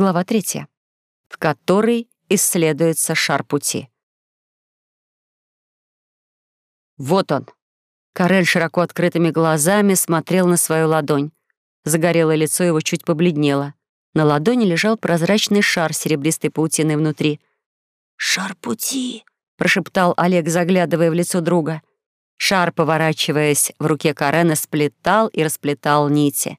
Глава третья, в которой исследуется шар пути. Вот он. Карель широко открытыми глазами смотрел на свою ладонь. Загорелое лицо его чуть побледнело. На ладони лежал прозрачный шар серебристой паутиной внутри. «Шар пути», — прошептал Олег, заглядывая в лицо друга. Шар, поворачиваясь в руке Карена, сплетал и расплетал нити.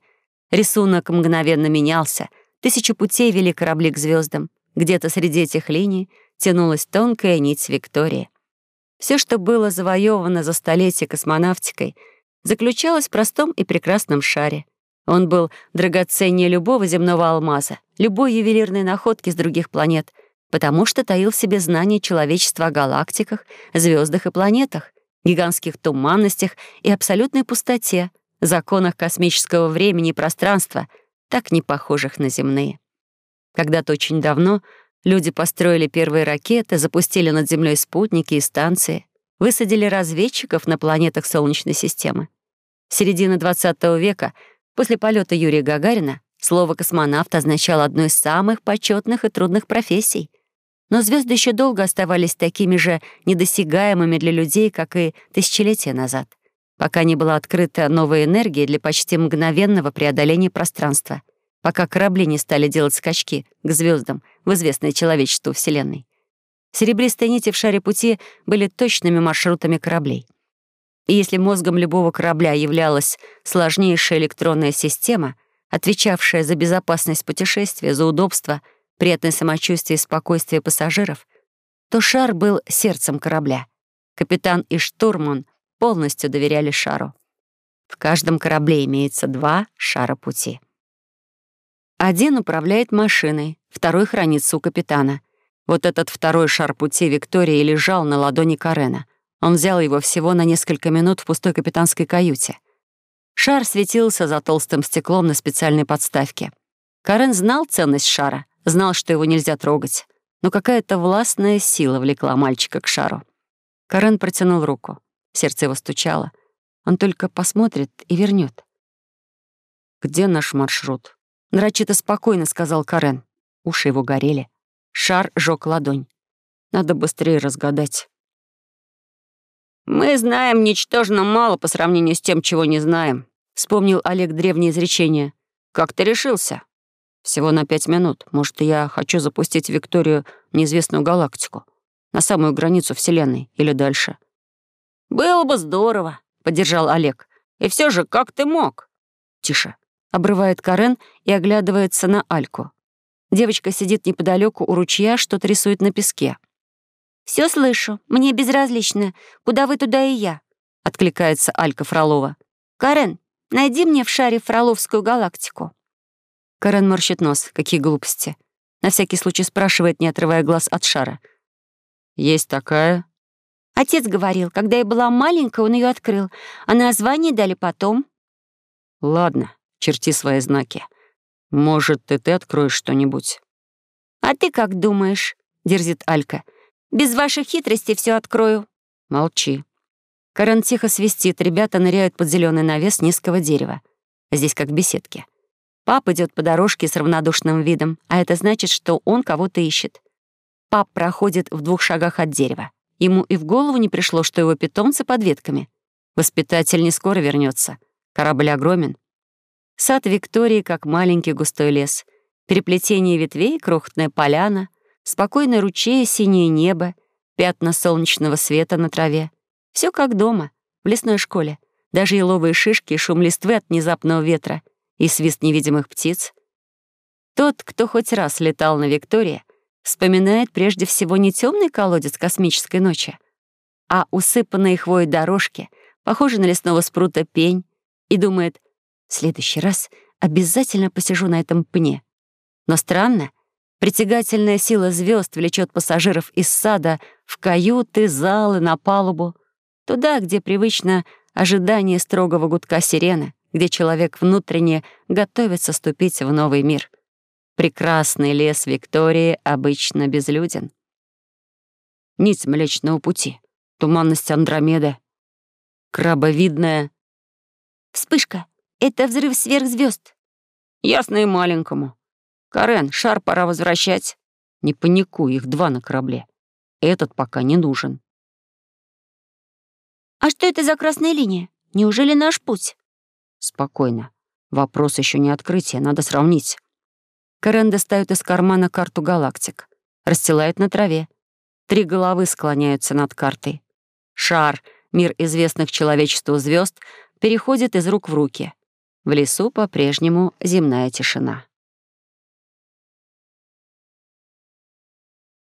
Рисунок мгновенно менялся. Тысячи путей вели корабли к звездам. Где-то среди этих линий тянулась тонкая нить Виктории. Все, что было завоевано за столетие космонавтикой, заключалось в простом и прекрасном шаре. Он был драгоценнее любого земного алмаза, любой ювелирной находки с других планет, потому что таил в себе знания человечества о галактиках, звездах и планетах, гигантских туманностях и абсолютной пустоте, законах космического времени и пространства, так не похожих на земные. Когда-то очень давно люди построили первые ракеты, запустили над Землей спутники и станции, высадили разведчиков на планетах Солнечной системы. С середины XX века — После полета Юрия Гагарина слово «космонавт» означало одну из самых почетных и трудных профессий. Но звезды еще долго оставались такими же недосягаемыми для людей, как и тысячелетия назад, пока не была открыта новая энергия для почти мгновенного преодоления пространства, пока корабли не стали делать скачки к звездам в известной человечеству Вселенной. Серебристые нити в шаре пути были точными маршрутами кораблей — и если мозгом любого корабля являлась сложнейшая электронная система, отвечавшая за безопасность путешествия, за удобство, приятное самочувствие и спокойствие пассажиров, то шар был сердцем корабля. Капитан и штурман полностью доверяли шару. В каждом корабле имеется два шара пути. Один управляет машиной, второй хранится у капитана. Вот этот второй шар пути Виктории лежал на ладони Карена. Он взял его всего на несколько минут в пустой капитанской каюте. Шар светился за толстым стеклом на специальной подставке. Карен знал ценность шара, знал, что его нельзя трогать, но какая-то властная сила влекла мальчика к шару. Карен протянул руку. Сердце его стучало. Он только посмотрит и вернет. «Где наш маршрут?» Нарочито спокойно сказал Карен. Уши его горели. Шар жёг ладонь. Надо быстрее разгадать. «Мы знаем ничтожно мало по сравнению с тем, чего не знаем», — вспомнил Олег древнее изречение. «Как ты решился?» «Всего на пять минут. Может, я хочу запустить Викторию в неизвестную галактику, на самую границу Вселенной или дальше». «Было бы здорово», — поддержал Олег. «И все же, как ты мог?» «Тише», — обрывает Карен и оглядывается на Альку. Девочка сидит неподалеку у ручья, что-то рисует на песке. Все слышу. Мне безразлично. Куда вы, туда и я», — откликается Алька Фролова. «Карен, найди мне в шаре Фроловскую галактику». Карен морщит нос. Какие глупости. На всякий случай спрашивает, не отрывая глаз от шара. «Есть такая?» Отец говорил, когда я была маленькая, он ее открыл, а название дали потом. «Ладно, черти свои знаки. Может, и ты откроешь что-нибудь?» «А ты как думаешь?» — дерзит Алька. Без ваших хитростей все открою». «Молчи». Карен тихо свистит, ребята ныряют под зеленый навес низкого дерева. Здесь как в беседке. Пап идет по дорожке с равнодушным видом, а это значит, что он кого-то ищет. Пап проходит в двух шагах от дерева. Ему и в голову не пришло, что его питомцы под ветками. Воспитатель не скоро вернется. Корабль огромен. Сад Виктории как маленький густой лес. Переплетение ветвей, крохотная поляна — Спокойный ручей, синее небо, пятна солнечного света на траве. Все как дома, в лесной школе. Даже еловые шишки, шум листвы от внезапного ветра и свист невидимых птиц. Тот, кто хоть раз летал на Виктории, вспоминает прежде всего не темный колодец космической ночи, а усыпанные хвоей дорожки, похожие на лесного спрута пень, и думает, следующий раз обязательно посижу на этом пне. Но странно, Притягательная сила звезд влечет пассажиров из сада в каюты, залы, на палубу. Туда, где привычно ожидание строгого гудка сирены, где человек внутренне готовится ступить в новый мир. Прекрасный лес Виктории обычно безлюден. Нить Млечного Пути, туманность Андромеды, крабовидная... Вспышка. Это взрыв сверхзвезд. Ясно и маленькому. «Карен, шар пора возвращать». «Не паникуй, их два на корабле. Этот пока не нужен». «А что это за красная линия? Неужели наш путь?» «Спокойно. Вопрос еще не открытие, надо сравнить». Карен достает из кармана карту галактик. Расстилает на траве. Три головы склоняются над картой. Шар, мир известных человечеству звезд, переходит из рук в руки. В лесу по-прежнему земная тишина.